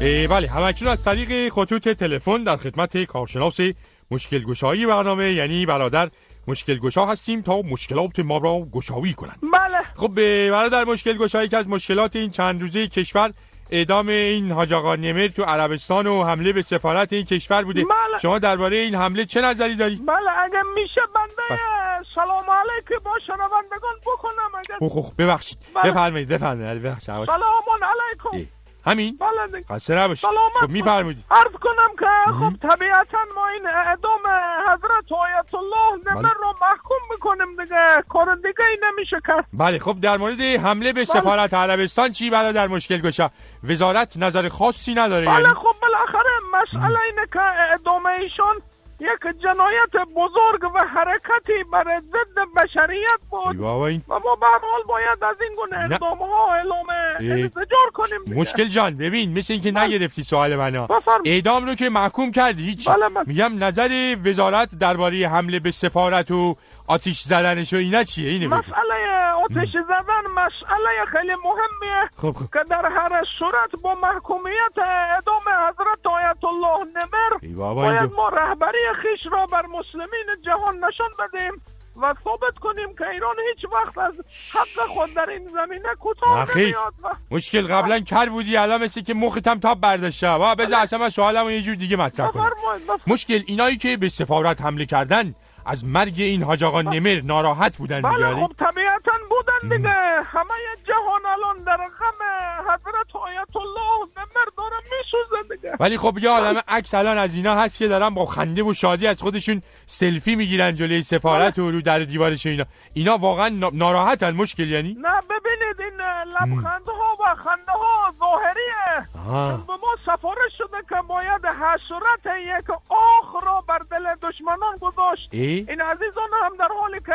بله همکنون از طریق خطوط تلفن در خدمت کارشناس مشکل گشایی برنامه یعنی برادر مشکل گشا هستیم تا مشکلات ما را گشایی کنند. بله. خب برادر مشکل گشایی که از مشکلات این چند روزه کشور اعدام این حاج آقا نمر تو عربستان و حمله به سفارت این کشور بوده. بله. شما درباره این حمله چه نظری داری؟ بله اگه میشه بنده سلام علیک با شنوندگان بکنم اگه خب خب ببخشید. بله. بفرمایید بفرمایید. ببخشید. سلام علیکم. اه. همین؟ بله. خسته نباشید. سلامت خب میفرمایید. عرض کنم که خب طبیعتا ما این اعدام حضرت آیت الله بله. نمر رو محکوم می‌کنیم دیگه. کار دیگه ای نمیشه کرد. بله خب در مورد حمله به سفارت عربستان چی برادر مشکل گشا؟ وزارت نظر خاصی نداره بله یعنی؟ خب بالاخره مسئله اینه که اعدام ایشان یک جنایت بزرگ و حرکتی بر ضد بشریت بود و ما به حال باید از این گونه نه. اقدام ها اعلام. انزجار کنیم دیگه. مشکل جان ببین مثل اینکه نگرفتی سوال منو. اعدام رو که محکوم کردی هیچ بله، بله. میگم نظر وزارت درباره حمله به سفارت و آتیش زدنش و اینا چیه بگو مسئله آتش زدن مسئله خیلی مهمیه خب خب که در هر صورت با محکومیت اعدام حضرت آیت الله نمر باید ما رهبری خیش را بر مسلمین جهان نشان بدیم و ثابت کنیم که ایران هیچ وقت از حق خود در این زمینه کوتاه. نمیاد و مشکل قبلا کر بودی الان مثل که مختم تاب برداشته با بذار اصلا من سوالمو یه جور دیگه مطرح کنم. مشکل اینایی که به سفارت حمله کردن از مرگ این حاج آقا نمر ناراحت بودن بله آره؟ خب دیگه همه جهان الان در غم حضرت آیت الله نمر داره میسوزه دیگه. ولی خب یه عالمه عکس الان از اینا هست که دارن با خنده و شادی از خودشون سلفی می‌گیرن جلوی سفارت و رو در دیوارش اینا. اینا واقعا نا- ناراحتن مشکل یعنی؟ نه ببینید این لبخندها و خنده ها ظاهریه. به ما سفارش شده که باید حسرت یک آخ را بر دل دشمنان گذاشت. ای؟ این عزیزان هم در حالی که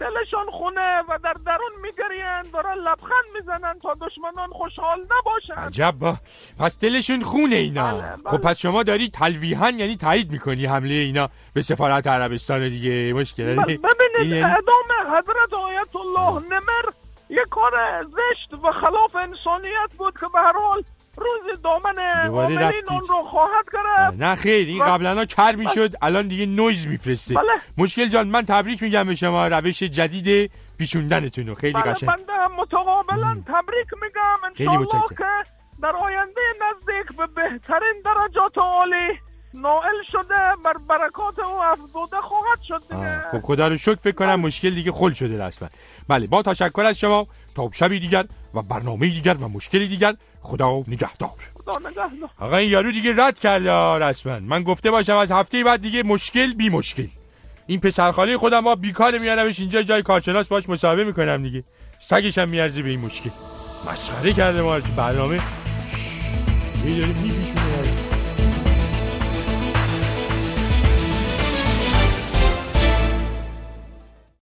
دلشان خونه و در درون میگریند. دارن لبخند می‌زنن تا دشمنان خوشحال نباشند. عجب با. پس دلشون خونه اینا. بله، بله. خب پس شما داری تلویحا یعنی تایید می‌کنی حمله اینا به سفارت عربستان دیگه؟ مشکل. بله، این ببینید یعنی- اعدام حضرت آیت الله نمر یک کار زشت و خلاف انسانیت بود که به هر حال روز دامن عاملین. آن رو خواهد گرفت نه خیر این. قبلا ها کر می‌شد الان دیگه نویز میفرسته بله. مشکل جان من تبریک میگم به شما روش جدید پیچوندنتون رو خیلی بله قشنگ بنده هم متقابلا تبریک میگم خیلی متشکرم. که در آینده نزدیک به بهترین درجات عالی نائل شده بر برکات او افزوده خواهد شد دیگه. خب خدا رو شکر فکر کنم مشکل دیگه خل شده رسما بله با تشکر از شما تا شبی دیگر و برنامه دیگر و مشکلی دیگر خدا نگهدار. خدا نگهدار. آقا این یارو دیگه رد کرده رسما. من گفته باشم از هفته بعد دیگه مشکل بی مشکل. این پسرخاله خودم با بیکار میارمش اینجا جای کارشناس باش مصاحبه می‌کنم دیگه. سگش هم میارزه به این مشکل. مسخره کرده ما برنامه. داره میپیچونه